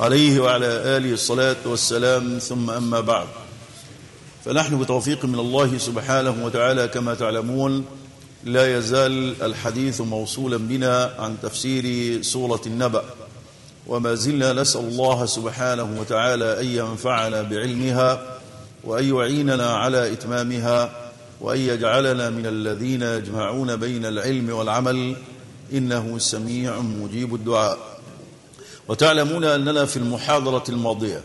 عليه وعلى آله الصلاة والسلام ثم أما بعد. فنحن بتوفيق من الله سبحانه وتعالى كما تعلمون لا يزال الحديث موصولا بنا عن تفسير سورة النبأ. وما زلنا نسأل الله سبحانه وتعالى أن ينفعنا بعلمها وأن يعيننا على إتمامها وأن يجعلنا من الذين يجمعون بين العلم والعمل. إنه سميع مجيب الدعاء. وتعلمون أننا في المحاضرة الماضية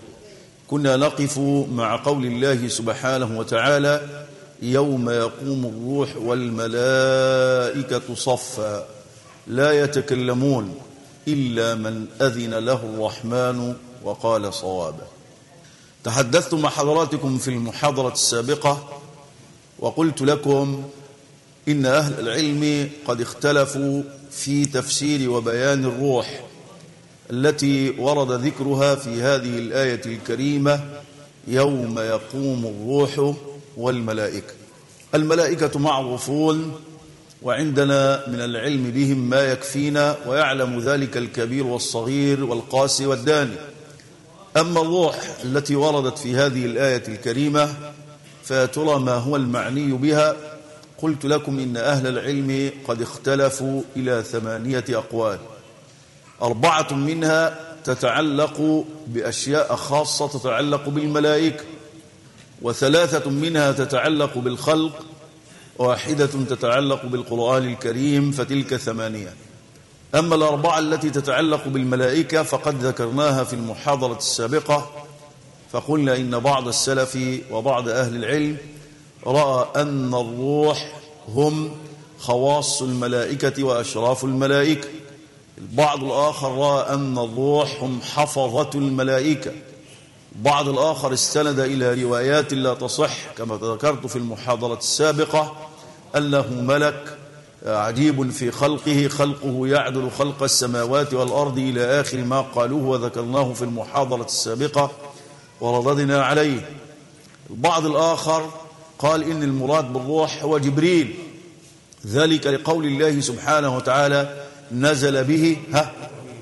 كنا نقف مع قول الله سبحانه وتعالى يوم يقوم الروح والملائكة صفا. لا يتكلمون إلا من أذن له الرحمن وقال صوابا تحدثت مع حضراتكم في المحاضرة السابقة وقلت لكم إن أهل العلم قد اختلفوا في تفسير وبيان الروح التي ورد ذكرها في هذه الآية الكريمة يوم يقوم الروح والملائكة. الملائكة معروفون وعندنا من العلم بهم ما يكفينا ويعلم ذلك الكبير والصغير والقاسي والداني. أما الروح التي وردت في هذه الآية الكريمة فترى ما هو المعني بها. قلت لكم إن أهل العلم قد اختلفوا إلى ثمانية أقوال. أربعة منها تتعلق بأشياء خاصة تتعلق بالملائكة وثلاثة منها تتعلق بالخلق واحدة تتعلق بالقرآن الكريم فتلك ثمانية. أما الأربعة التي تتعلق بالملائكة فقد ذكرناها في المحاضرة السابقة فقلنا إن بعض السلف وبعض أهل العلم رأى أن الروح هم خواص الملائكة وأشراف الملائكة. البعض الآخر رأى أن الروح حفظة الملائكة. بعض الآخر استند إلى روايات لا تصح كما ذكرت في المحاضرة السابقة أنه ملك عجيب في خلقه خلقه يعدل خلق السماوات والأرض إلى آخر ما قالوه وذكرناه في المحاضرة السابقة ورددنا عليه. البعض الآخر قال إن المراد بالروح هو جبريل. ذلك لقول الله سبحانه وتعالى نزل به ها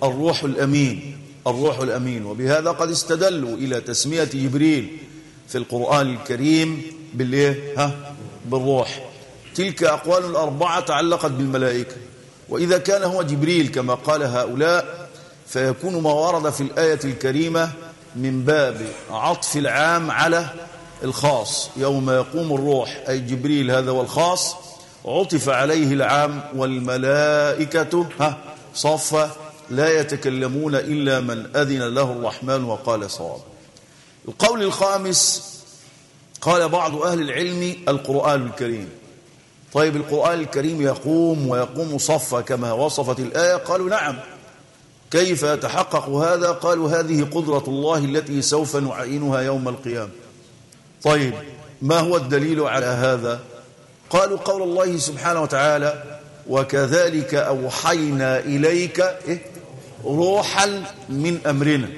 الروح الأمين الروح الأمين. وبهذا قد استدلوا إلى تسمية جبريل في القرآن الكريم بالإيه؟ ها بالروح. تلك أقوال الأربعة تعلقت بالملائكة. وإذا كان هو جبريل كما قال هؤلاء فيكون ما ورد في الآية الكريمة من باب عطف العام على الخاص. يوم يقوم الروح أي جبريل هذا هو الخاص عطف عليه العام والملائكة. ها صفة لا يتكلمون إلا من أذن له الرحمن وقال صواب. القول الخامس قال بعض أهل العلم القرآن الكريم. طيب القرآن الكريم يقوم ويقوم صفا كما وصفت الآية؟ قالوا نعم. كيف يتحقق هذا؟ قالوا هذه قدرة الله التي سوف نعينها يوم القيامة. طيب ما هو الدليل على هذا؟ قالوا قول الله سبحانه وتعالى وكذلك أوحينا إليك إيه؟ روحا من أمرنا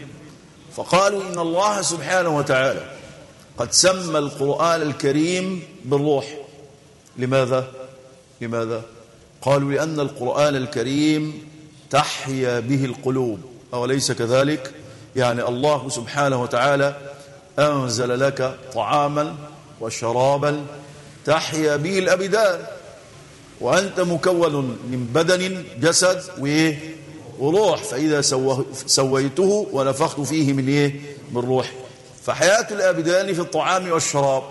فقالوا إن الله سبحانه وتعالى قد سمى القرآن الكريم بالروح لماذا؟ لماذا؟ قالوا لأن القرآن الكريم تحيا به القلوب أوليس كذلك؟ يعني الله سبحانه وتعالى أنزل لك طعاما وشرابا تحيا به الأبدان وأنت مكون من بدن جسد وإيه؟ وروح. فإذا سويته ونفخت فيه من إيه؟ من روح. فحياة الأبدان في الطعام والشراب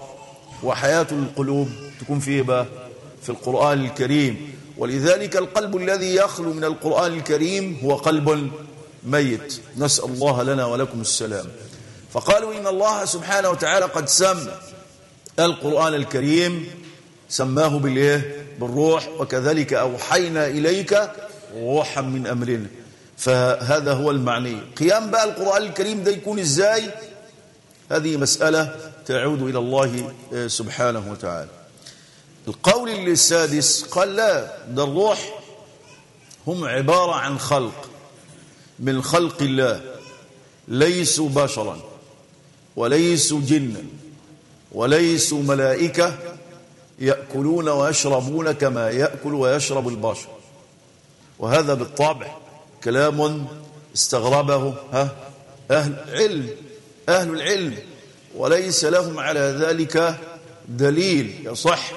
وحياة القلوب تكون فيه بقى؟ في القرآن الكريم. ولذلك القلب الذي يخلو من القرآن الكريم هو قلب ميت. نسأل الله لنا ولكم السلام. فقالوا إن الله سبحانه وتعالى قد سمى القرآن الكريم سماه بالإيه؟ بالروح وكذلك أوحينا إليك روحا من أمرنا فهذا هو المعني. قيام بقى القرآن الكريم ده يكون إزاي؟ هذه مسألة تعود إلى الله سبحانه وتعالى. القول السادس قال لا ده الروح هم عبارة عن خلق من خلق الله. ليسوا بشرا وليسوا جنا. وليسوا ملائكة يأكلون ويشربون كما يأكل ويشرب البشر. وهذا بالطبع كلام استغربه ها أهل علم أهل العلم. وليس لهم على ذلك دليل يصح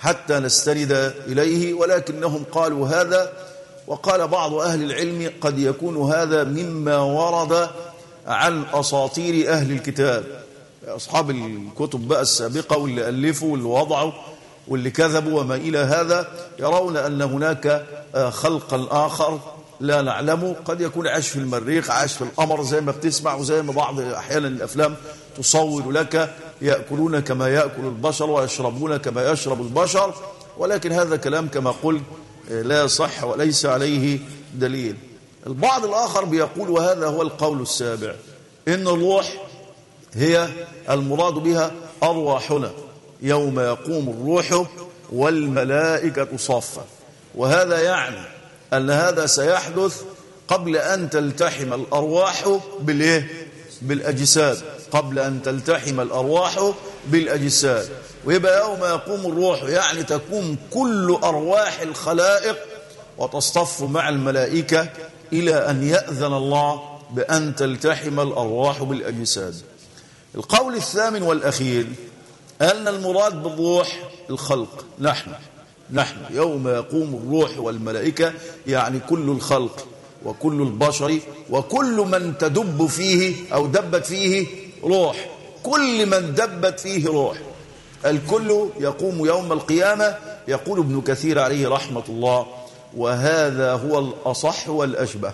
حتى نستند إليه. ولكنهم قالوا هذا وقال بعض أهل العلم قد يكون هذا مما ورد عن أساطير أهل الكتاب. أصحاب الكتب بقى السابقة واللي ألفوا واللي وضعوا واللي كذبوا وما إلى هذا يرون أن هناك خلقا آخر لا نعلمه قد يكون عاش في المريخ عاش في القمر زي ما بتسمع وزي ما بعض أحيانا الأفلام تصور لك يأكلون كما يأكل البشر ويشربون كما يشرب البشر. ولكن هذا كلام كما قلت لا صح وليس عليه دليل. البعض الآخر بيقول وهذا هو القول السابع إن الروح هي المراد بها أرواحنا. يوم يقوم الروح والملائكة صافا وهذا يعني أن هذا سيحدث قبل أن تلتحم الأرواح بالإيه؟ بالأجساد. قبل أن تلتحم الأرواح بالأجساد. ويبقى يوم يقوم الروح يعني تقوم كل أرواح الخلائق وتصطف مع الملائكة إلى أن يأذن الله بأن تلتحم الأرواح بالأجساد. القول الثامن والأخير أن المراد بالروح الخلق نحن نحن يوم يقوم الروح والملائكة يعني كل الخلق وكل البشر وكل من تدب فيه أو دبت فيه روح كل من دبت فيه روح. الكل يقوم يوم القيامة يقول ابن كثير عليه رحمة الله وهذا هو الأصح والأشبه.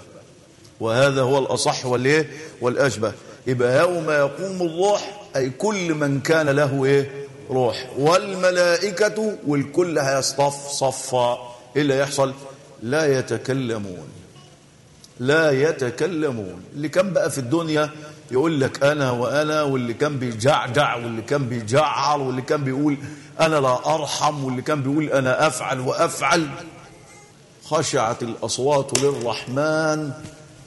وهذا هو الأصح والإيه؟ والأشبه. يبقى يوم يقوم الروح أي كل من كان له إيه؟ روح. والملائكة والكل هيصطف صفا. إيه اللي يحصل لا يتكلمون. لا يتكلمون. اللي كان بقى في الدنيا يقول لك أنا وأنا واللي كان بيجعجع واللي كان بيجعر واللي كان بيقول أنا لا أرحم واللي كان بيقول أنا أفعل وأفعل. خشعت الأصوات للرحمن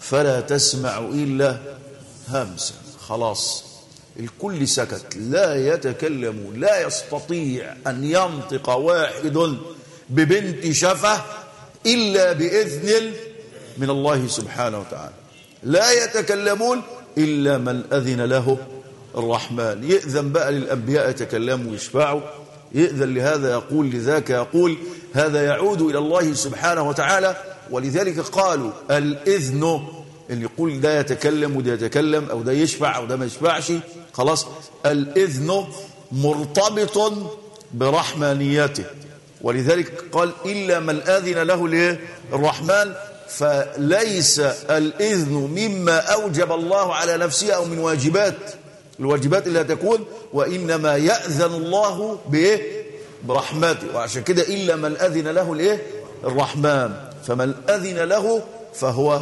فلا تسمع إلا همسا خلاص. الكل سكت. لا يتكلم لا يستطيع أن ينطق واحد ببنت شفة إلا بإذن من الله سبحانه وتعالى. لا يتكلمون إلا من أذن له الرحمن. يأذن بقى للأنبياء يتكلموا ويشفعوا. يأذن لهذا يقول لذاك يقول هذا يعود إلى الله سبحانه وتعالى. ولذلك قالوا الإذن اللي يقول ده يتكلم وده يتكلم أو ده يشفع أو ده ما يشفعش خلاص الإذن مرتبط برحمانيته. ولذلك قال إلا من أذن له ليه؟ الرحمن. فليس الإذن مما أوجب الله على نفسه أو من واجبات. الواجبات اللي هتكون وإنما يأذن الله بإيه؟ برحمته. وعشان كده إلا من أذن له الإيه الرحمن. فمن أذن له فهو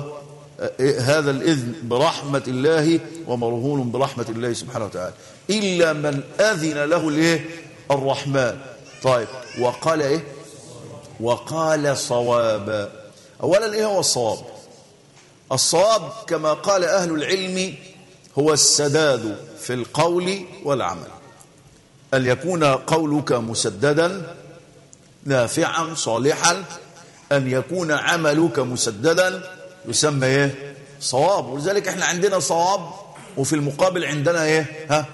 هذا الإذن برحمة الله ومرهون برحمة الله سبحانه وتعالى. إلا من أذن له الإيه؟ الرحمن. طيب وقال إيه؟ وقال صوابا أولا إيه هو الصواب؟ الصواب كما قال أهل العلم هو السداد في القول والعمل. أن يكون قولك مسددا نافعا صالحا أن يكون عملك مسددا يسمى إيه؟ صواب. ولذلك إحنا عندنا صواب وفي المقابل عندنا إيه؟ ها؟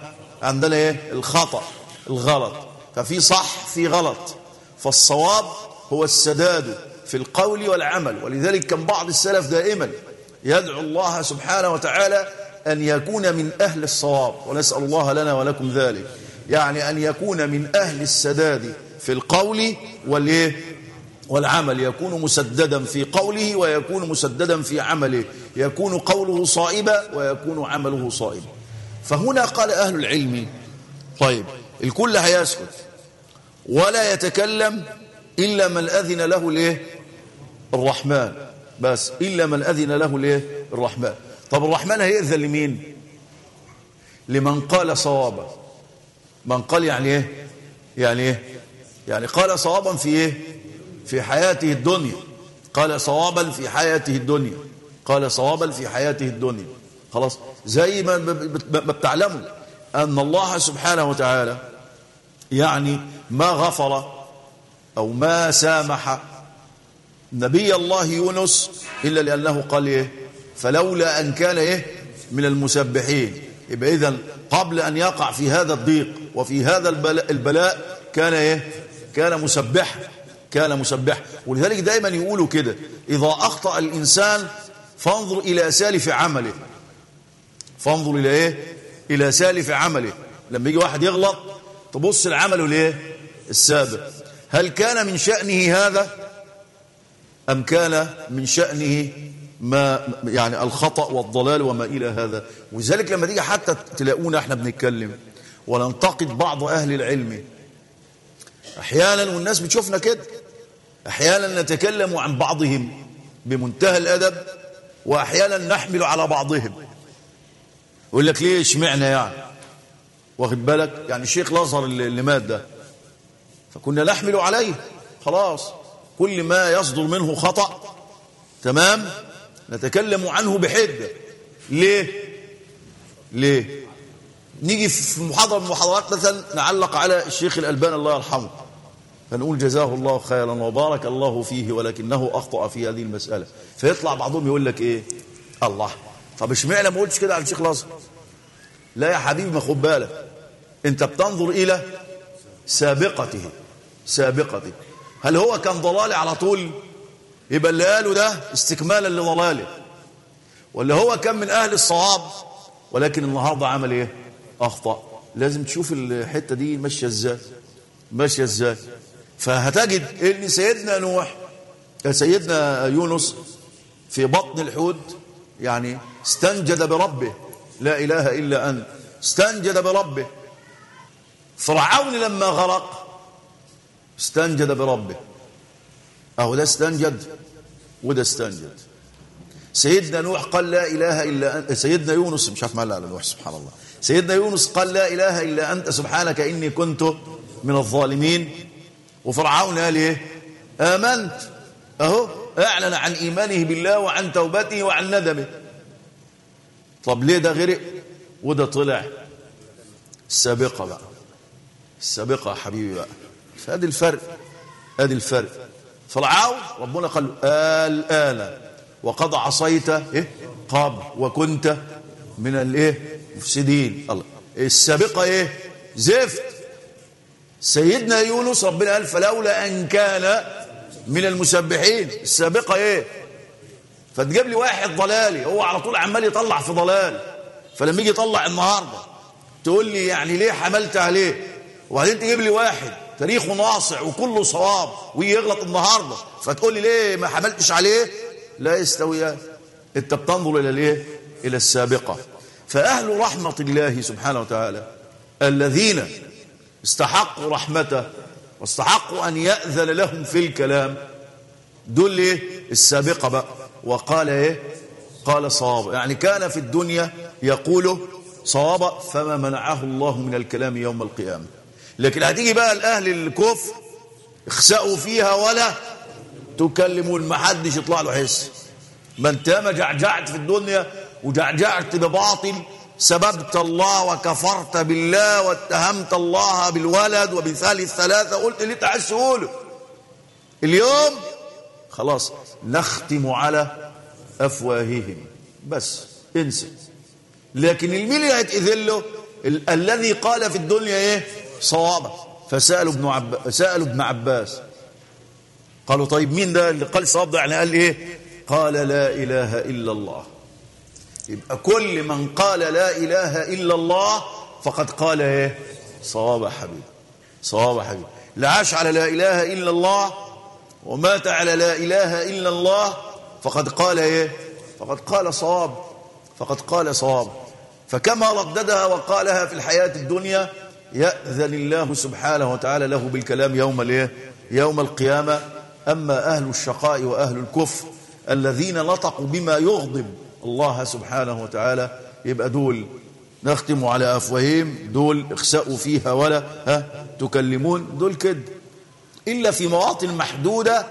عندنا إيه؟ الخطأ الغلط. ففي صح في غلط. فالصواب هو السداد في القول والعمل. ولذلك كان بعض السلف دائما يدعو الله سبحانه وتعالى أن يكون من أهل الصواب. ونسأل الله لنا ولكم ذلك. يعني أن يكون من أهل السداد في القول والإيه؟ والعمل يكون مسددا في قوله ويكون مسددا في عمله. يكون قوله صائبا ويكون عمله صائبا فهنا قال أهل العلم طيب الكل هيسكت ولا يتكلم إلا من أذن له الايه الرحمن. بس إلا من أذن له الايه الرحمن. طب الرحمن هيأذن لمين؟ لمن قال صوابا. من قال يعني إيه؟ يعني إيه؟ يعني قال صوابا في إيه؟ في حياته الدنيا. قال صوابا في حياته الدنيا. قال صوابا في حياته الدنيا. خلاص. زي ما بتعلموا أن الله سبحانه وتعالى يعني ما غفر أو ما سامح نبي الله يونس إلا لأنه قال إيه؟ فلولا أن كان إيه؟ من المسبحين. يبقى إذن قبل أن يقع في هذا الضيق وفي هذا البلاء, كان إيه؟ كان مسبح كان مسبح. ولذلك دايما يقولوا كده إذا أخطأ الإنسان فانظر إلى سالف عمله. فانظر إلى إيه؟ إلى سالف عمله. لما يجي واحد يغلط تبص لعمله ليه السابق. هل كان من شأنه هذا؟ أم كان من شأنه ما يعني الخطأ والضلال وما إلى هذا؟ ولذلك لما تيجي حتى تلاقونا إحنا بنتكلم وننتقد بعض أهل العلم. أحيانا والناس بتشوفنا كده. أحيانا نتكلم عن بعضهم بمنتهى الأدب وأحيانا نحمل على بعضهم. يقول لك ليه اشمعنا يعني؟ واخد بالك؟ يعني الشيخ الأزهر اللي, مات ده. فكنا نحمل عليه. خلاص. كل ما يصدر منه خطأ تمام؟ نتكلم عنه بحدة ليه؟ ليه؟ نيجي في محاضرة من المحاضرات مثلا نعلق على الشيخ الألبان الله يرحمه. فنقول جزاه الله خيرا وبارك الله فيه ولكنه أخطأ في هذه المسألة. فيطلع بعضهم يقول لك إيه؟ الله. طب اشمعنى ما قلتش كده على الشيخ الازهر لا يا حبيبي ما خد بالك. أنت بتنظر إلى سابقته. سابقته. هل هو كان ضلالي على طول؟ يبقى اللي قاله ده استكمالا لضلاله. ولا هو كان من أهل الصواب؟ ولكن النهارده عمل إيه؟ أخطأ. لازم تشوف الحتة دي ماشية إزاي. ماشية إزاي. فهتجد ان سيدنا نوح سيدنا يونس في بطن الحوت يعني استنجد بربه لا إله إلا أنت استنجد بربه. فرعون لما غرق استنجد بربه. أهو ده استنجد وده استنجد. سيدنا نوح قال لا إله إلا أنت سيدنا يونس مش عارف ما على نوح سبحان الله. سيدنا يونس قال لا إله إلا أنت سبحانك إني كنت من الظالمين. وفرعون قال إيه؟ آمنت. أهو أعلن عن إيمانه بالله وعن توبته وعن ندمه. طب ليه ده غرق؟ وده طلع. السابقة بقى. السابقة يا حبيبي بقى. فادي الفرق. ادي الفرق. فرعون ربنا قال الآن وقد عصيت إيه؟ قبل وكنت من الإيه؟ مفسدين. الله. السابقة إيه؟ زفت. سيدنا يونس ربنا قال فلولا أن كان من المسبحين. السابقة إيه؟ فتجيب لي واحد ضلالي هو على طول عمال يطلع في ضلال. فلما يجي يطلع النهارده تقول لي يعني ليه حملت عليه؟ وبعدين تجيب لي واحد تاريخه ناصع وكله صواب ويجي يغلط النهارده. فتقول لي ليه ما حملتش عليه؟ لا يستويان أنت بتنظر إلى الإيه؟ إلى السابقة. فأهل رحمة الله سبحانه وتعالى الذين استحقوا رحمته واستحقوا أن يأذن لهم في الكلام. دول إيه السابقة بقى. وقال إيه؟ قال صواب. يعني كان في الدنيا يقول صواب فما منعه الله من الكلام يوم القيامة. لكن هتيجي بقى الأهل الكفر اخسأوا فيها ولا تكلمون ما حدش يطلع له حس. ما انت ما جعجعت في الدنيا وجعجعت بباطل سببت الله وكفرت بالله واتهمت الله بالولد وبثالث ثلاثة قلت اللي انت عايز تقوله. اليوم خلاص نختم على أفواههم. بس انسى. لكن المين اللي ال- الذي قال في الدنيا إيه؟ صوابا. فسألوا ابن, عب... سألوا ابن عباس. قالوا طيب مين ده اللي قال صواب ده؟ يعني قال إيه؟ قال لا إله إلا الله. يبقى كل من قال لا إله إلا الله فقد قال إيه؟ صواب حبيبي صواب حبيبي. لا عاش على لا إله إلا الله ومات على لا إله إلا الله فقد قال إيه؟ فقد قال صواب فقد قال صواب. فكما رددها وقالها في الحياة الدنيا يأذن الله سبحانه وتعالى له بالكلام يوم الإيه؟ يوم القيامة. أما أهل الشقاء وأهل الكفر الذين نطقوا بما يغضب الله سبحانه وتعالى يبقى دول نختم على أفواههم دول اخسأوا فيها ولا ها تكلمون دول كده إلا في مواطن محدودة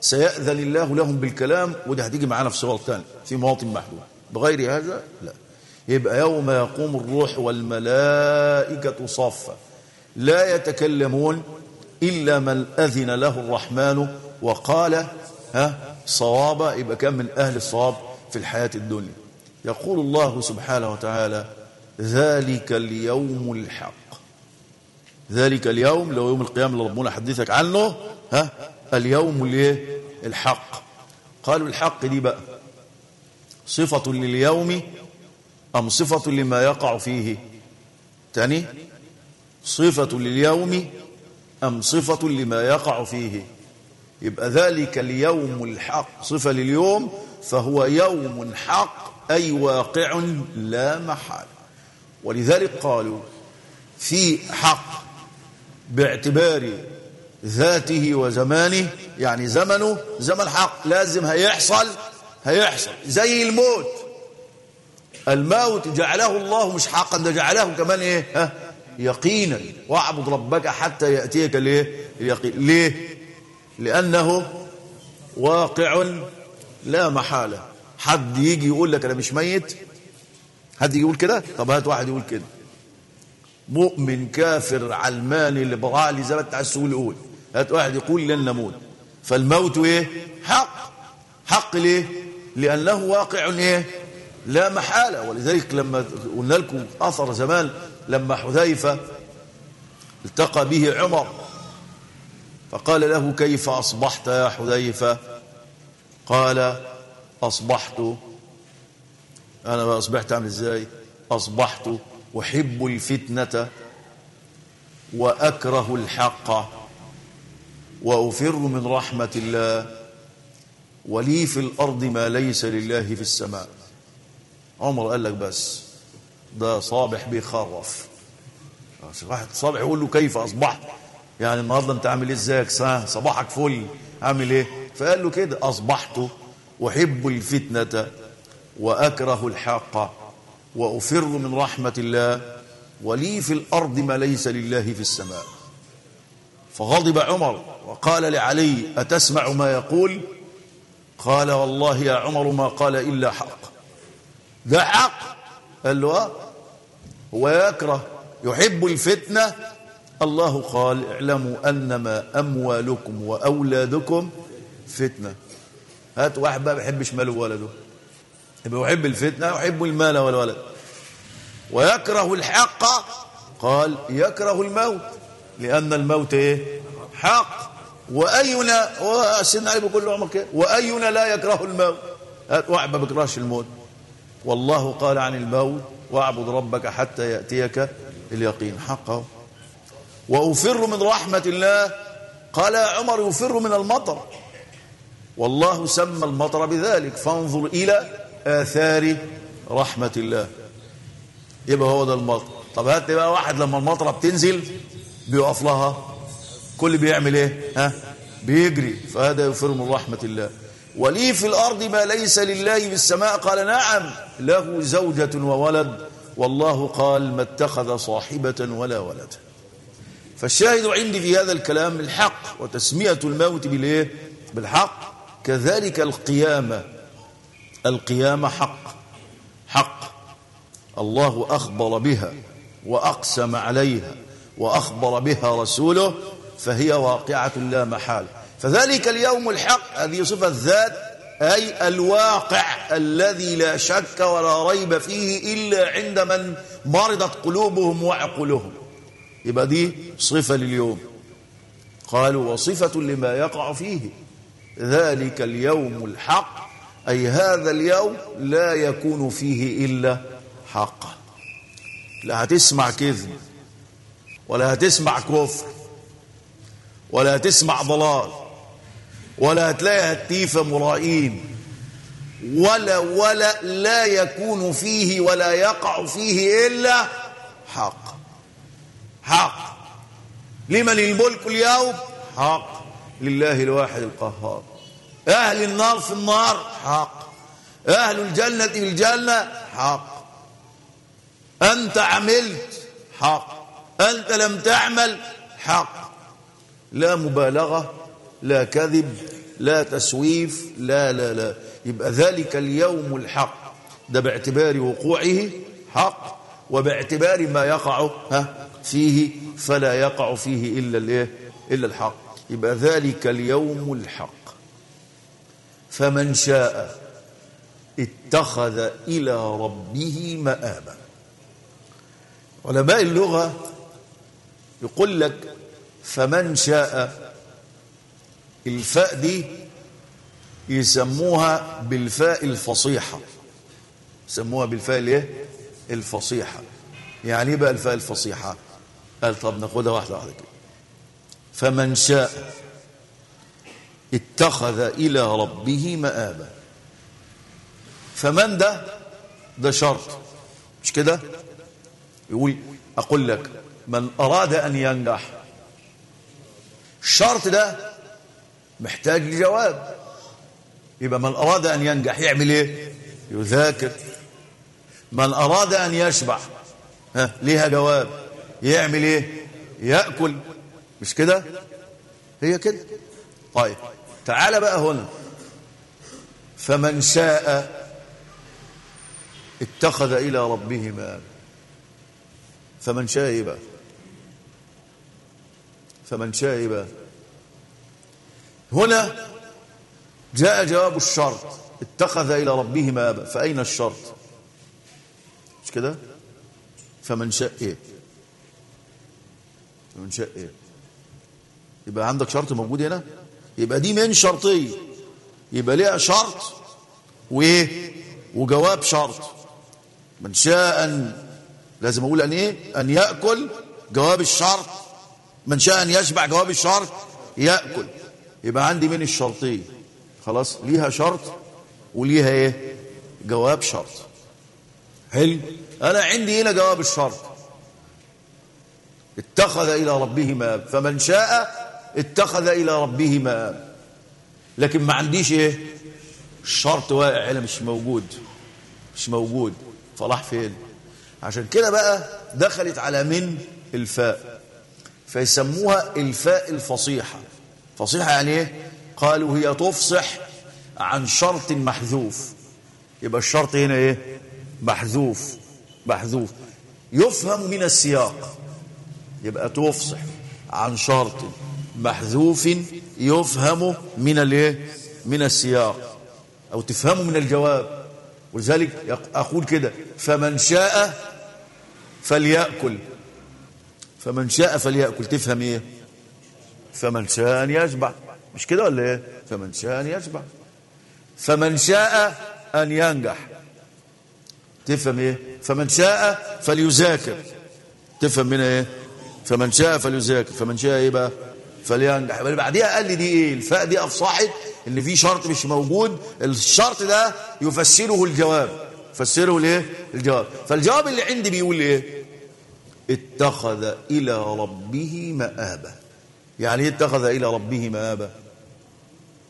سيأذن الله لهم بالكلام وده هتيجي معانا في سؤال ثاني في مواطن محدودة. بغير هذا لا. يبقى يوم يقوم الروح والملائكة صافا لا يتكلمون إلا من أذن له الرحمن وقال ها صوابا يبقى كان من أهل الصواب. في الحياة الدنيا. يقول الله سبحانه وتعالى ذلك اليوم الحق. ذلك اليوم لو يوم القيامة اللي ربنا حدثك عنه ها اليوم الايه الحق. قالوا الحق دي بقى صفة لليوم أم صفة لما يقع فيه؟ تاني صفة لليوم أم صفة لما يقع فيه؟ يبقى ذلك اليوم الحق صفة لليوم فهو يوم حق أي واقع لا محال. ولذلك قالوا في حق باعتبار ذاته وزمانه يعني زمنه زمن حق لازم هيحصل هيحصل زي الموت. الموت جعله الله مش حقا ده جعله كمان إيه؟ ها؟ يقينا. واعبد ربك حتى يأتيك الايه اليقين ليه؟ لأنه واقع لا محالة. حد يجي يقول لك أنا مش ميت؟ حد يجي يقول كده؟ طب هات واحد يقول كده. مؤمن كافر علماني ليبرالي زي ما انت عايز تقول قول هات واحد يقول لن نموت. فالموت إيه؟ حق. حق ليه؟ لأنه واقع إيه؟ لا محالة. ولذلك لما قلنا لكم أثر زمان لما حذيفة التقى به عمر فقال له كيف أصبحت يا حذيفة؟ قال أصبحت أنا أصبحت عامل إزاي؟ أصبحت أحب الفتنة وأكره الحق وأفر من رحمة الله ولي في الأرض ما ليس لله في السماء. عمر قال لك بس ده صابح بيخرف. واحد صابح يقول له كيف أصبحت؟ يعني النهارده أنت عامل إيه؟ إزيك؟ صباحك فل. عامل إيه؟ فقال له كده أصبحت أحب الفتنة وأكره الحق وأفر من رحمة الله ولي في الأرض ما ليس لله في السماء. فغضب عمر وقال لعلي أتسمع ما يقول؟ قال والله يا عمر ما قال إلا حق. ده حق؟ قال له آه. هو يكره يحب الفتنة؟ الله قال اعلموا أنما أموالكم وأولادكم فتنة هات واحد بقى بيحبش ماله وولده يبقى يحب الفتنة يحب المال والولد. ويكره الحق قال يكره الموت. لأن الموت إيه؟ حق. وأينا وسيدنا علي بكل عمر كده وأينا لا يكره الموت؟ هات واحد ما بيكرهش الموت. والله قال عن الموت واعبد ربك حتى يأتيك اليقين. حقه. وأفر من رحمة الله. قال يا عمر يفر من المطر. والله سمى المطر بذلك فانظر إلى آثار رحمة الله. يبقى هو ده المطر. طب هات بقى واحد لما المطرة بتنزل بيقف لها. كل بيعمل إيه؟ ها؟ بيجري. فهذا يفر من رحمة الله. ولي في الأرض ما ليس لله في السماء. قال نعم له زوجة وولد. والله قال ما اتخذ صاحبة ولا ولد. فالشاهد عندي في هذا الكلام الحق وتسمية الموت بالإيه؟ بالحق. كذلك القيامة. القيامة حق. حق. الله أخبر بها وأقسم عليها وأخبر بها رسوله فهي واقعة لا محال فذلك اليوم الحق. هذه صفة ذات أي الواقع الذي لا شك ولا ريب فيه إلا عند من مرضت قلوبهم وعقولهم. يبقى دي صفة لليوم. قالوا وصفة لما يقع فيه. ذلك اليوم الحق أي هذا اليوم لا يكون فيه إلا حقا لا هتسمع كذب ولا هتسمع كفر ولا هتسمع ضلال ولا هتلاقي هتيفة مرائين ولا ولا لا يكون فيه ولا يقع فيه إلا حق. حق. لمن الملك اليوم؟ حق. لله الواحد القهار. أهل النار في النار حق. أهل الجنة في الجنة حق. أنت عملت حق. أنت لم تعمل حق. لا مبالغة لا كذب لا تسويف لا لا لا. يبقى ذلك اليوم الحق. ده باعتبار وقوعه حق وباعتبار ما يقع فيه فلا يقع فيه إلا الإيه؟ إلا الحق. يبقى ذلك اليوم الحق. فمن شاء اتخذ إلى ربه مآبا. علماء اللغة يقول لك فمن شاء الفاء دي يسموها بالفاء الفصيحة. يسموها بالفاء الايه؟ الفصيحة. يعني إيه بقى الفاء الفصيحة؟ قال طب ناخدها واحدة واحدة كده. فمن شاء اتخذ إلى ربه مآبا. فمن ده؟ ده شرط. مش كده؟ يقول أقول لك من أراد أن ينجح الشرط ده محتاج لجواب. يبقى من أراد أن ينجح يعمل إيه؟ يذاكر. من أراد أن يشبع ها ليها جواب. يعمل إيه؟ يأكل. مش كده؟ هي كده. طيب تعال بقى هنا. فمن شاء اتخذ إلى ربه مآب فمن شاء إيه بقى؟ فمن شاء إيه بقى؟ هنا جاء جواب الشرط. اتخذ إلى ربه مآبا فأين الشرط؟ مش كده؟ فمن شاء إيه؟ فمن شاء إيه؟ يبقى عندك شرط موجود هنا؟ يبقى دي من شرطية يبقى ليها شرط وإيه وجواب شرط. من شاء أن لازم أقول أن إيه؟ أن يأكل جواب الشرط. من شاء أن يشبع جواب الشرط يأكل. يبقى عندي من الشرطية خلاص ليها شرط وليها إيه؟ جواب شرط. حلو. أنا عندي هنا جواب الشرط. اتخذ إلى ربه مآب فمن شاء اتخذ إلى ربه مآب. لكن ما عنديش إيه؟ الشرط واقع هنا مش موجود. مش موجود. فراح فين؟ عشان كده بقى دخلت على من؟ الفاء. فيسموها الفاء الفصيحة. فصيحة يعني إيه؟ قالوا هي تفصح عن شرط محذوف. يبقى الشرط هنا إيه؟ محذوف. محذوف. يفهم من السياق. يبقى تفصح عن شرط. محذوف يفهم من الايه؟ من السياق. أو تفهمه من الجواب. ولذلك أقول كده. فمن شاء فليأكل. فمن شاء فليأكل. تفهم إيه؟ فمن شاء أن يشبع. مش كده ولا إيه؟ فمن شاء أن يشبع. فمن شاء أن ينجح. تفهم إيه؟ فمن شاء فليذاكر. تفهم منها إيه؟ فمن شاء فليذاكر. فمن شاء إيه بقى؟ فلينجح بعديها قال لي دي إيه؟ الفاء دي افصحت إن في شرط مش موجود. الشرط ده يفسره الجواب. فسره الايه الجواب. فالجواب اللي عندي بيقول إيه؟ اتخذ إلى ربه مآبا. يعني إيه اتخذ إلى ربه مآبا؟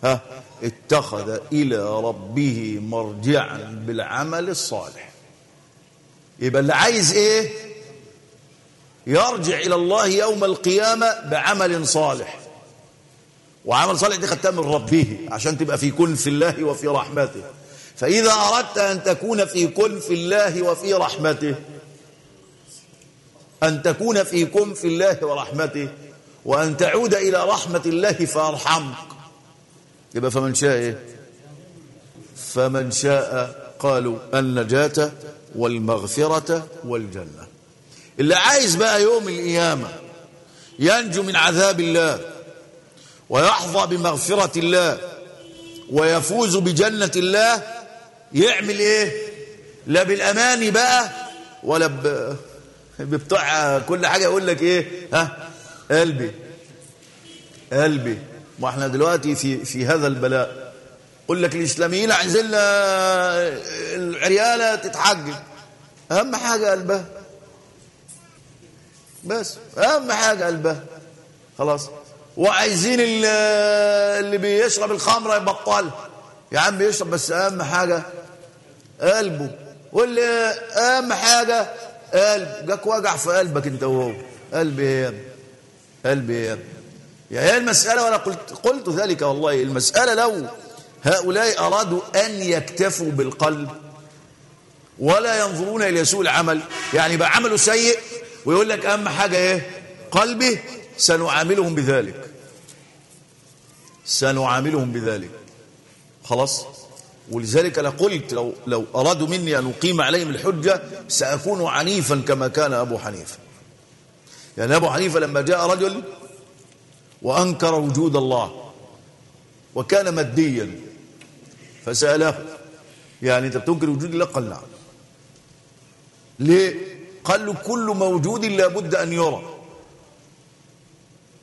ها؟ اتخذ إلى ربه مرجعا بالعمل الصالح. يبقى اللي عايز إيه؟ يرجع إلى الله يوم القيامة بعمل صالح. وعمل صالح دي خدتها من ربه عشان تبقى في كن في الله وفي رحمته. فإذا أردت أن تكون في كن في الله وفي رحمته أن تكون في كن في الله ورحمته وأن تعود إلى رحمة الله فأرحمك. يبقى فمن شاء إيه؟ فمن شاء قالوا النجاة والمغفرة والجنة. اللي عايز بقى يوم القيامة ينجو من عذاب الله ويحظى بمغفرة الله ويفوز بجنة الله يعمل إيه؟ لا بالاماني بقى ولا ب... ببتوع كل حاجة يقول لك إيه؟ ها؟ قلبي قلبي. ما إحنا دلوقتي في في هذا البلاء. يقول لك الإسلاميين عايزين العرياله تتحجج. أهم حاجة قلبها. بس أهم حاجة قلبها خلاص. وعايزين اللي بيشرب الخمرة يبطل يا عم بيشرب بس أهم حاجة قلبه. واللي أهم حاجة قلب. جاك وجع في قلبك أنت وهو. قلبي إيه قلبي يا هي المسألة وأنا قلت قلت ذلك والله. المسألة لو هؤلاء أرادوا أن يكتفوا بالقلب ولا ينظرون إلى سوء العمل. يعني بقى عمله سيء ويقول لك أهم حاجة إيه؟ قلبي سنعاملهم بذلك. سنعاملهم بذلك. خلاص؟ ولذلك أنا قلت لو لو أرادوا مني أن أقيم عليهم الحجة سأكون عنيفا كما كان أبو حنيفة. يعني أبو حنيفة لما جاء رجل وأنكر وجود الله وكان ماديا فسأله يعني أنت بتنكر وجود الله؟ قال نعم. ليه؟ قال له كل موجود لابد أن يرى.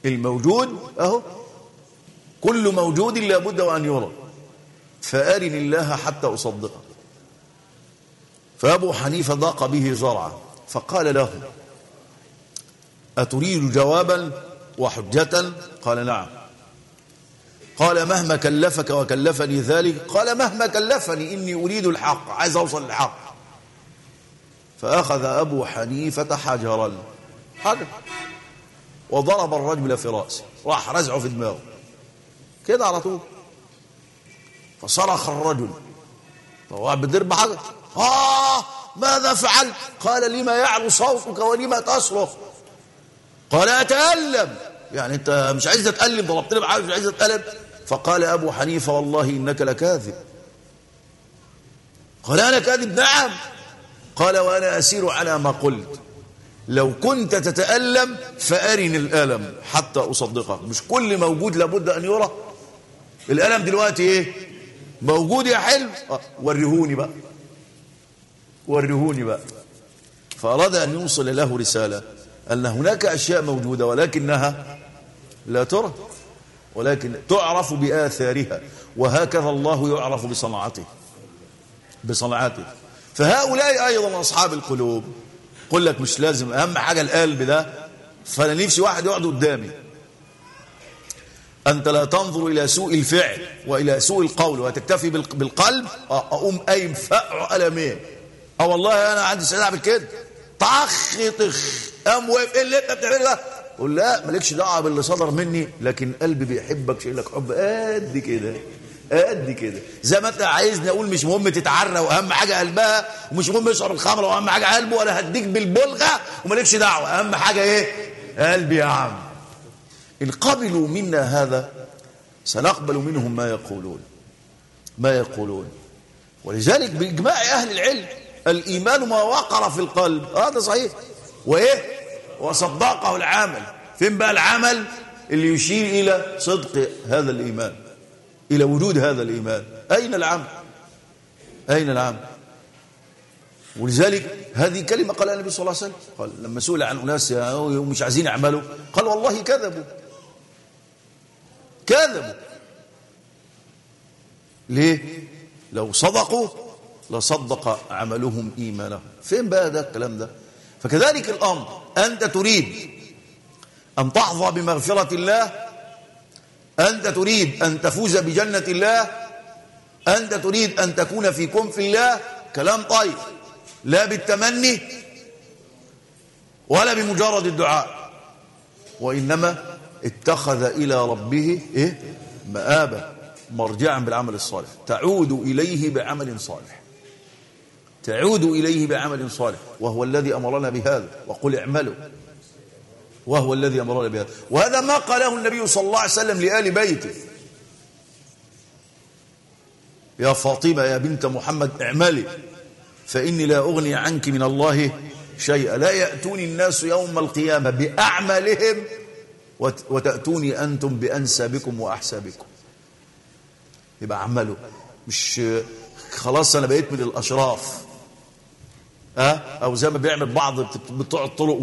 الموجود أهو. كل موجود لابد وأن يرى. فأرني الله حتى أصدقه. فأبو حنيفة ضاق به زرعا فقال له أتريد جوابا وحجة؟ قال نعم. قال مهما كلفك وكلفني ذلك. قال مهما كلفني إني أريد الحق. عايز أوصل للحق. فأخذ أبو حنيفة حجرا. حجر. وضرب الرجل في رأسه. راح رزعه في دماغه. كده على طول. فصرخ الرجل. فهو بضرب حجر آه ماذا فعلت؟ قال لما يعلو صوتك ولما تصرخ؟ قال أتألم. يعني أنت مش عايز تتألم ضربتني بحاجه مش عايز تتألم. فقال أبو حنيفة والله إنك لكاذب. قال أنا كاذب؟ نعم. قال وأنا أسير على ما قلت. لو كنت تتألم فأرني الألم حتى أصدقك. مش كل موجود لابد أن يرى. الألم دلوقتي إيه؟ موجود يا حلو. آه. وريهوني بقى. وريهوني بقى. فأراد أن يوصل له رسالة أن هناك أشياء موجودة ولكنها لا ترى ولكن تعرف بآثارها وهكذا الله يعرف بصنعته بصنعته فهؤلاء أيضا أصحاب القلوب. قل لك مش لازم أهم حاجة القلب ده. فأنا نفسي واحد يقعد قدامي. أنت لا تنظر إلى سوء الفعل وإلى سوء القول وتكتفي بالقلب. أقوم قايم فقع ألمين أه والله أنا عندي سعادة أعمل كده طخ طخ قام واقف. إيه اللي أنت بتعمله ده؟ قول لا مالكش دعوة باللي صدر مني لكن قلبي بيحبك شايل لك حب قد كده. قد كده. زي ما انت عايزني أقول مش مهم تتعرى واهم حاجة قلبها ومش مهم يشرب الخمره واهم حاجة قلبه ولا هديك بالبلغة ومالكش دعوة. اهم حاجة إيه؟ قلبي يا عم. إن قبلوا منا هذا سنقبل منهم ما يقولون. ما يقولون. ولذلك بإجماع أهل العلم الإيمان ما وقر في القلب. هذا آه صحيح. وإيه؟ وصدقه العمل. فين بقى العمل؟ اللي يشير إلى صدق هذا الإيمان. إلى وجود هذا الإيمان. أين العمل؟ أين العمل؟ ولذلك هذه كلمة قال النبي صلى الله عليه وسلم. قال لما سئل عن أناس مش عايزين يعملوا. قال والله كذبوا. كذبوا. ليه؟ لو صدقوا لصدق عملهم إيمانهم. فين بقى ده الكلام ده؟ فكذلك الأمر أنت تريد أن تحظى بمغفرة الله أنت تريد أن تفوز بجنة الله؟ أنت تريد أن تكون في كنف الله؟ كلام طيب. لا بالتمني ولا بمجرد الدعاء. وإنما اتخذ إلى ربه إيه؟ مآبا مرجعا بالعمل الصالح. تعود إليه بعمل صالح. تعود إليه بعمل صالح. وهو الذي أمرنا بهذا. وقل اعملوا. وهو الذي أمرنا بهذا. وهذا ما قاله النبي صلى الله عليه وسلم لآل بيته. يا فاطمة يا بنت محمد اعملي فإني لا أغني عنك من الله شيئا. لا يأتوني الناس يوم القيامة بأعمالهم وتأتوني أنتم بأنسابكم وأحسابكم. يبقى عملوا مش خلاص أنا بقيت من الأشراف. ها؟ أو زي ما بيعمل بعض بتوع الطرق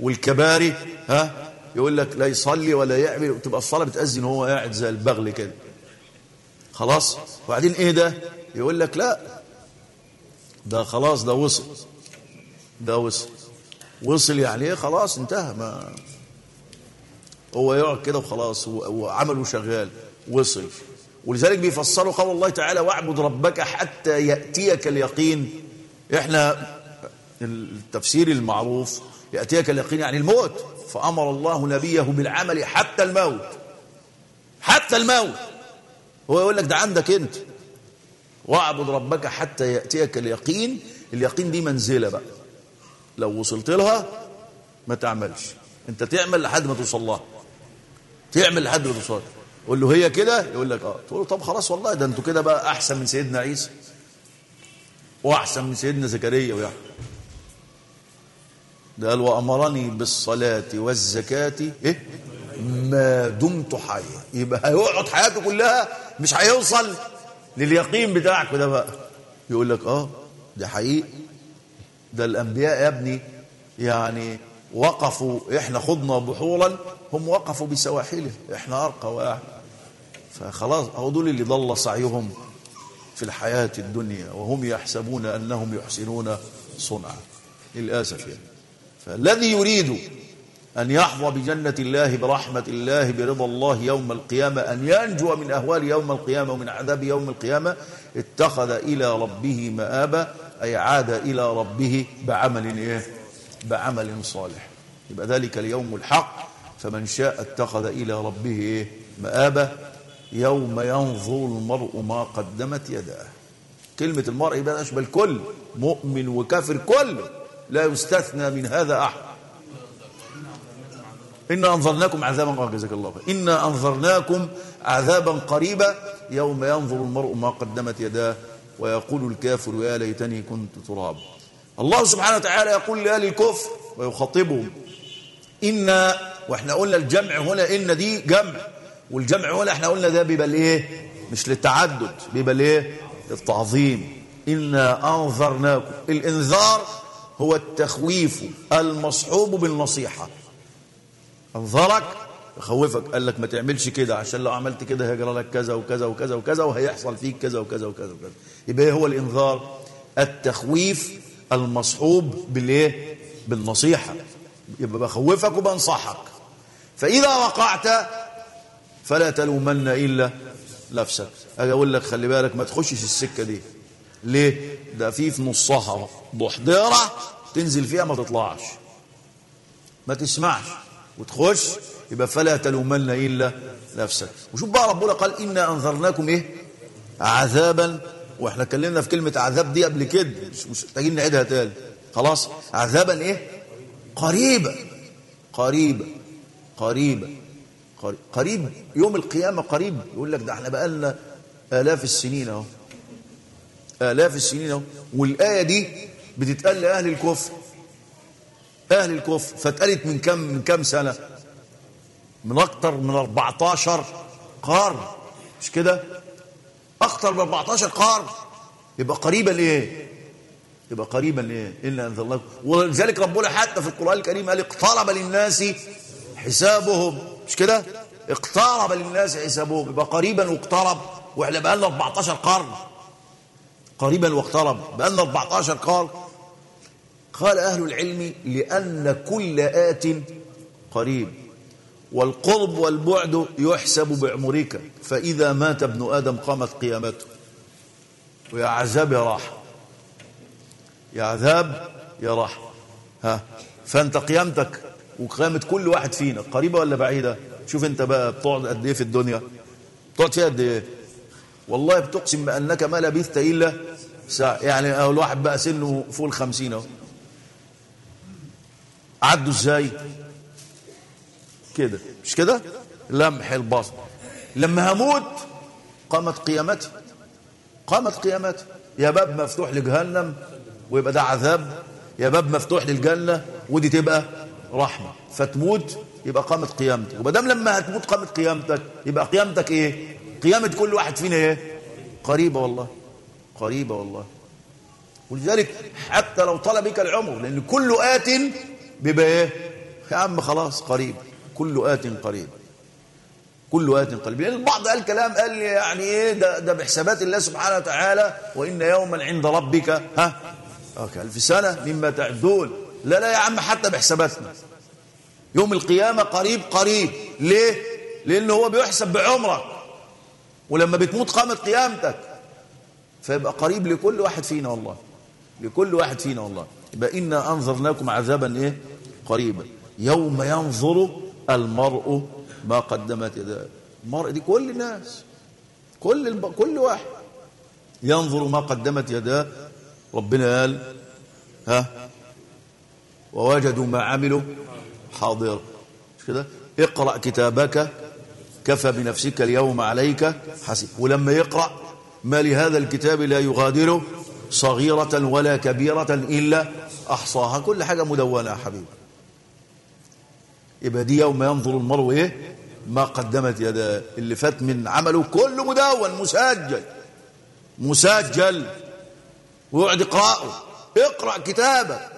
والكباري ها؟ يقول لك لا يصلي ولا يعمل وتبقى الصلاة بتأذن وهو قاعد زي البغل كده. خلاص؟ وبعدين إيه ده؟ يقول لك لا. ده خلاص ده وصل. ده وصل. وصل يعني إيه؟ خلاص انتهى. ما هو يقعد كده وخلاص وعمله شغال. وصل. ولذلك بيفسروا قول الله تعالى واعبد ربك حتى يأتيك اليقين. إحنا التفسير المعروف يأتيك اليقين يعني الموت فأمر الله نبيه بالعمل حتى الموت. حتى الموت. هو يقول لك ده عندك أنت. واعبد ربك حتى يأتيك اليقين. اليقين دي منزلة بقى. لو وصلت لها ما تعملش. أنت تعمل لحد ما توصل لها تعمل لحد ما توصل. قول له هي كده؟ يقول لك آه. تقول له طب خلاص والله ده أنتوا كده بقى أحسن من سيدنا عيسى. وأحسن من سيدنا زكريا ويحيى ده قال وأمرني بالصلاة والزكاة إيه؟ ما دمت حيا. يبقى هيقعد حياته كلها مش هيوصل لليقين بتاعك ده بقى. يقول لك آه ده حقيقي. ده الأنبياء يا ابني يعني وقفوا إحنا خضنا بحورا هم وقفوا بسواحله إحنا أرقى واحد. فخلاص اهو دول اللي ضل سعيهم. في الحياة الدنيا وهم يحسبون أنهم يحسنون صنعا للآسف يعني فالذي يريد أن يحظى بجنة الله برحمة الله برضا الله يوم القيامة أن ينجو من أهوال يوم القيامة ومن عذاب يوم القيامة اتخذ إلى ربه مآبا أي عاد إلى ربه بعمل إيه؟ بعمل صالح يبقى ذلك اليوم الحق فمن شاء اتخذ إلى ربه إيه؟ مآبا يوم ينظر المرء ما قدمت يداه. كلمة المرء يبقى أشبه الكل مؤمن وكافر كله لا يستثنى من هذا أحد. إنا أنظرناكم عذابا جزاك الله خير. إنا أنظرناكم عذابا قريبا. يوم ينظر المرء ما قدمت يداه. ويقول الكافر يا ليتني كنت تراب الله سبحانه وتعالى يقول لأهل الكفر ويخاطبهم إنا وإحنا قلنا الجمع هنا إن دي جمع. والجمع هنا إحنا قلنا ده بيبقى لإيه مش للتعدد بيبقى لإيه للتعظيم. إنا أنظرناكم. الإنذار هو التخويف المصحوب بالنصيحة. أنظرك يخوفك. قال لك ما تعملش كده عشان لو عملت كده هيجرى لك كذا وكذا وكذا وكذا وهيحصل فيك كذا وكذا وكذا وكذا. يبقى هو الإنذار؟ التخويف المصحوب بالإيه؟ بالنصيحة. يبقى بخوفك وبنصحك. فإذا وقعت فلا تلومن إلا نفسك. أجي أقول لك خلي بالك ما تخشش السكة دي. ليه؟ ده في في نصها بحضيرة تنزل فيها ما تطلعش. ما تسمعش. وتخش يبقى فلا تلومن إلا نفسك. وشوف بقى ربنا قال إنا أنذرناكم إيه؟ عذابا. وإحنا اتكلمنا في كلمة عذاب دي قبل كده. مش مش محتاجين نعيدها تاني. خلاص؟ عذابا إيه؟ قريبا. قريبا. قريبا. قريب يوم القيامة قريب. يقول لك ده إحنا بقالنا آلاف السنين اهو. آلاف السنين اهو. والآية دي بتتقال لأهل الكفر. أهل الكفر. فاتقالت من كم من كم سنة؟ من أكتر من 14 قرن. مش كده؟ أكتر من 14 قرن. يبقى قريبا لإيه يبقى قريبا لإيه إلا أنزل الله. ولذلك ربنا حتى في القرآن الكريم قال اقترب للناس حسابهم. مش كده؟ اقترب للناس حسابهم يبقى قريبا واقترب. وإحنا بقى لنا 14 قرن. قريبا واقترب. بقى لنا 14 قرن. قال أهل العلم لأن كل آت قريب. والقرب والبعد يحسب بعمرك. فإذا مات ابن آدم قامت قيامته. ويا عذاب يا راح. يا عذاب يا راح. ها؟ فأنت قيامتك. وقيامة كل واحد فينا. قريبة ولا بعيدة؟ شوف انت بقى بتقعد قد إيه في الدنيا. بتقعد فيها قد إيه؟ والله بتقسم بأنك ما لبثت إلا ساعة. يعني الواحد بقى سنه فوق الخمسين أهو. عدوا إزاي؟ كده. مش كده؟ لمح البصر. لما هموت قامت قيامتي. قامت قيامته يا باب مفتوح لجهنم ويبقى ده عذاب. يا باب مفتوح للجنة ودي تبقى رحمة. فتموت يبقى قامت قيامتك. ومادام لما هتموت قامت قيامتك. يبقى قيامتك إيه؟ قيامة كل واحد فينا إيه؟ قريبة والله. قريبة والله. ولذلك حتى لو طال بك العمر لأن كل آت بيبقى إيه؟ يا عم خلاص قريب. كل آت قريب. كل آت قريب. لأن البعض قال كلام قال لي يعني إيه؟ ده, ده بحسابات الله سبحانه وتعالى وإن يوما عند ربك ها؟ ألف سنة مما تعدون. لا لا يا عم حتى بحساباتنا. يوم القيامة قريب قريب. ليه؟ لأنه هو بيحسب بعمرك ولما بتموت قامت قيامتك. فيبقى قريب لكل واحد فينا والله. لكل واحد فينا والله. يبقى إنا أنظرناكم عذابا إيه؟ قريبا. يوم ينظر المرء ما قدمت يداه. المرء دي كل الناس. كل الب... كل واحد. ينظر ما قدمت يداه. ربنا قال ها؟ ووجدوا ما عملوا. حاضر. كده؟ اقرأ كتابك كفى بنفسك اليوم عليك حسب ولما يقرأ ما لهذا الكتاب لا يغادره صغيرة ولا كبيرة إلا أحصاها. كل حاجة مدونة يا حبيبي. يبقى دي يوم ينظر المرء إيه؟ ما قدمت يدا اللي فات من عمله كله مدون مسجل. مسجل. ويقعد يقرأه اقرأ كتابك.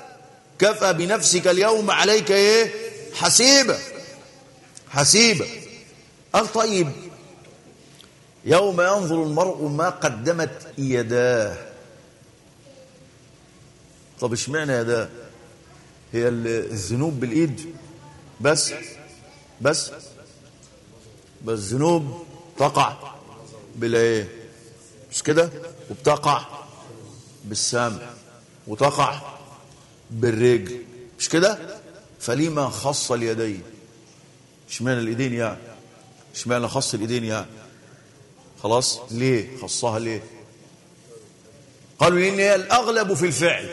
كفى بنفسك اليوم عليك إيه؟ حسيبة حسيبة قال طيب. يوم ينظر المرء ما قدمت يداه. طب اشمعنى يداه؟ هي الذنوب بالإيد. بس. بس. بس الذنوب تقع بالايه مش كده؟ وبتقع بالسمع وتقع بالرجل. مش كده؟ فلما خص اليدين. اشمعنى الايدين يعني؟ اشمعنى خص الايدين يعني؟ خلاص؟ ليه؟ خصها ليه؟ قالوا لأن هي الأغلب في الفعل.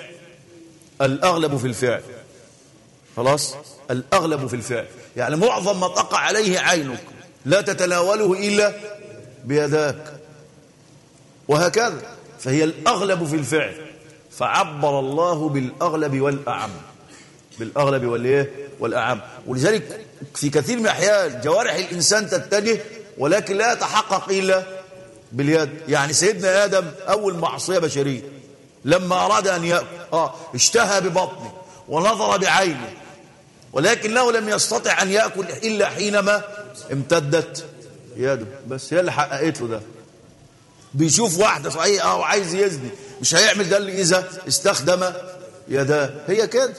الأغلب في الفعل. خلاص؟ الأغلب في الفعل. يعني معظم ما تقع عليه عينك لا تتناوله إلا بيداك. وهكذا. فهي الأغلب في الفعل. فعبر الله بالأغلب والأعم. بالأغلب والإيه؟ والأعم. ولذلك في كثير من الأحيان جوارح الإنسان تتجه ولكن لا يتحقق إلا باليد. يعني سيدنا آدم أول معصية بشرية. لما أراد أن يأكل. آه اشتهى ببطنه ونظر بعينه. ولكنه لم يستطع أن يأكل إلا حينما امتدت يده. بس هي اللي حققت له ده. بيشوف واحدة صحيح آه وعايز يزني. مش هيعمل ده اللي إذا استخدم يداه هي كده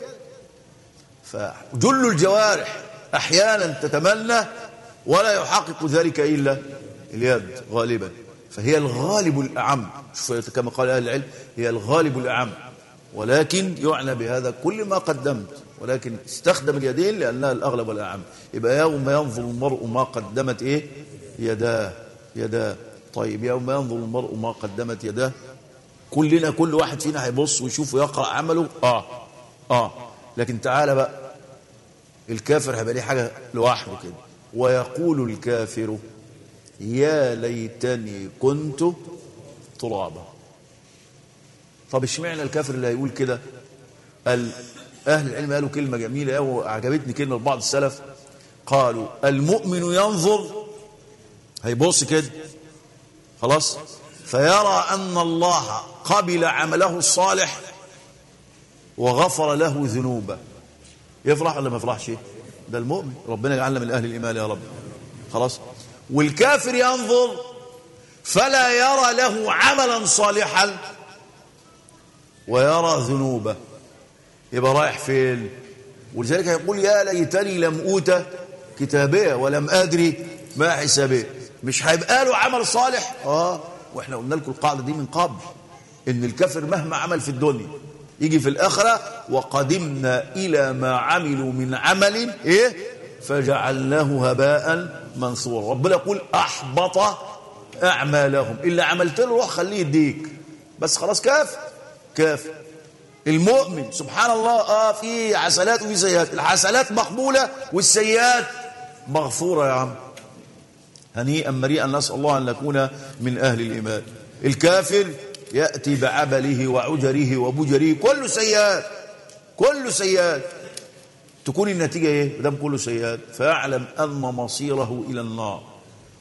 فجل الجوارح أحيانا تتمنى ولا يحقق ذلك إلا اليد غالبا. فهي الغالب الأعم. كما قال أهل العلم هي الغالب الأعم. ولكن يعنى بهذا كل ما قدمت. ولكن استخدم اليدين لأنها الأغلب والأعم يبقى يوم ينظر المرء ما قدمت إيه؟ يداه. يداه. طيب يوم ينظر المرء ما قدمت يداه كلنا كل واحد فينا هيبص ويشوف ويقرأ عمله. آه آه. لكن تعالى بقى. الكافر هيبقى ليه حاجة لوحده كده. ويقول الكافر يا ليتني كنت ترابا. طب اشمعنى الكافر اللي هيقول كده؟ قال أهل العلم قالوا كلمة جميلة قوي وعجبتني كلمة لبعض السلف. قالوا المؤمن ينظر هيبص كده. خلاص؟ فيرى أن الله قبل عمله الصالح وغفر له ذنوبه. يفرح ولا ما يفرحش؟ ده المؤمن. ربنا يجعلنا من أهل الإيمان يا رب. خلاص؟ والكافر ينظر فلا يرى له عملا صالحا ويرى ذنوبه. يبقى رايح فين؟ ولذلك يقول يا ليتني لم أوت كتابية ولم أدري ما حسابيه مش هيبقى له عمل صالح؟ آه. وإحنا قلنا لكم القاعدة دي من قبل إن الكافر مهما عمل في الدنيا يجي في الآخرة وقدمنا إلى ما عملوا من عمل إيه؟ فجعلناه هباء منصورا ربنا يقول أحبط أعمالهم. اللي عملت له روح خليه يديك. بس خلاص كاف كاف. المؤمن سبحان الله آه في حسنات وفي سيئات الحسنات مقبولة والسيئات مغفورة يا عم. هنيئا مريئا نسأل الله أن نكون من أهل الإيمان. الكافر يأتي بعبله وعجره وبجره كله سيئات كله سيئات. تكون النتيجة إيه؟ دام كله سيئات. فيعلم أن مصيره إلى النار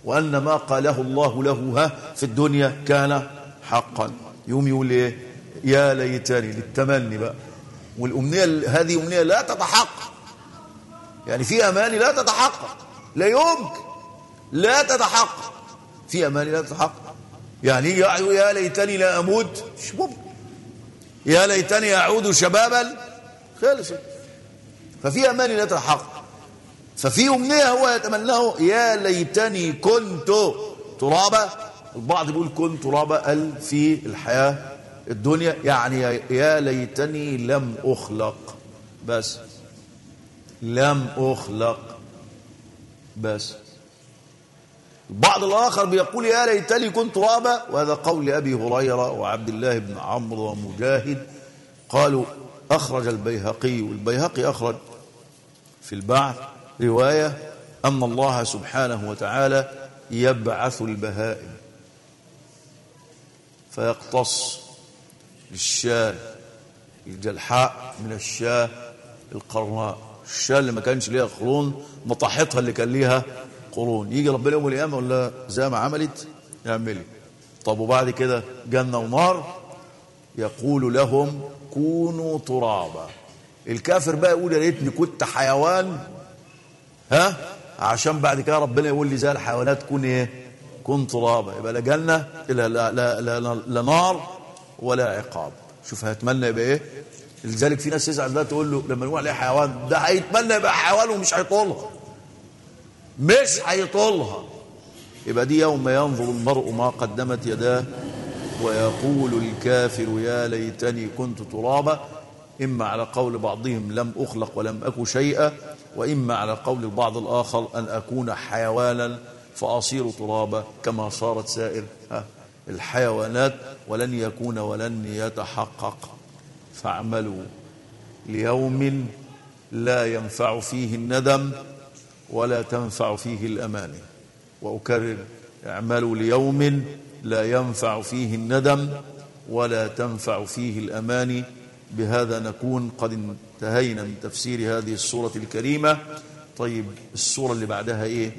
وأن ما قاله الله له ها في الدنيا كان حقا. يوم يقول إيه؟ يا ليتني للتمني بقى. والأمنية هذه أمنية لا تتحقق. يعني في أماني لا تتحقق. لا يمكن. لا تتحقق في أماني لا تتحقق يعني يا ليتني لا أموت. مش يا ليتني أعود شبابا. خلصت ففي أماني لا تتحقق ففي أمنية هو يتمناه. يا ليتني كنت ترابا. البعض بيقول كنت ترابا. قال في الحياة الدنيا. يعني يا ليتني لم أخلق. بس. لم أخلق. بس. البعض الآخر بيقول يا ليتني كنت ترابا وهذا قول أبي هريرة وعبد الله بن عمرو ومجاهد. قالوا أخرج البيهقي والبيهقي أخرج في البعث رواية أن الله سبحانه وتعالى يبعث البهائم. فيقتص للشاة الجلحاء من الشاة القرناء. الشاة اللي ما كانش ليها قرون مطاحتها اللي كان ليها قرون يجي ربنا يوم القيامة ولا زي ما عملت؟ يعملي. طب وبعد كده جنة ونار؟ يقول لهم كونوا ترابا. الكافر بقى يقول يا ريتني كنت حيوان ها؟ عشان بعد كده ربنا يقول لي زي الحيوانات كون إيه؟ كن ترابا. يبقى لا جنة لا لا لا, لا, لا, لا نار ولا عقاب. شوف هيتمنى يبقى إيه؟ لذلك في ناس يزعل ده تقول له لما نقول عليه حيوان ده هيتمنى يبقى حيوان ومش هيطولها. مش هيطولها. يبقى دي يوم ينظر المرء ما قدمت يداه ويقول الكافر يا ليتني كنت ترابا. إما على قول بعضهم لم أخلق ولم أك شيئا وإما على قول البعض الآخر أن أكون حيوانا فأصير ترابا كما صارت سائر. الحيوانات ولن يكون ولن يتحقق. فاعملوا ليوم لا ينفع فيه الندم. ولا تنفع فيه الأماني وأكرر اعملوا ليوم لا ينفع فيه الندم ولا تنفع فيه الأماني بهذا نكون قد انتهينا من تفسير هذه السورة الكريمة. طيب السورة اللي بعدها إيه؟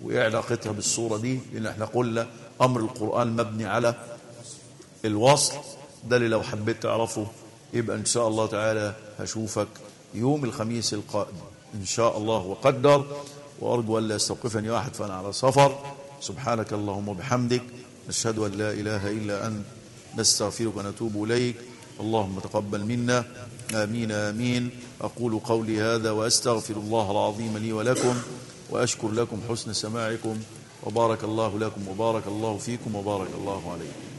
وإيه علاقتها بالسورة دي؟ لأن إحنا قلنا أمر القرآن مبني على الوصل. ده اللي لو حبيت تعرفه يبقى إن شاء الله تعالى هشوفك يوم الخميس القادم. إن شاء الله وقدر. وأرجو أن لا يستوقفني واحد فأنا على سفر. سبحانك اللهم وبحمدك. نشهد أن لا إله إلا أنت. نستغفرك ونتوب إليك. اللهم تقبل منا. آمين آمين. أقول قولي هذا وأستغفر الله العظيم لي ولكم. وأشكر لكم حسن سماعكم. وبارك الله لكم وبارك الله فيكم وبارك الله عليكم.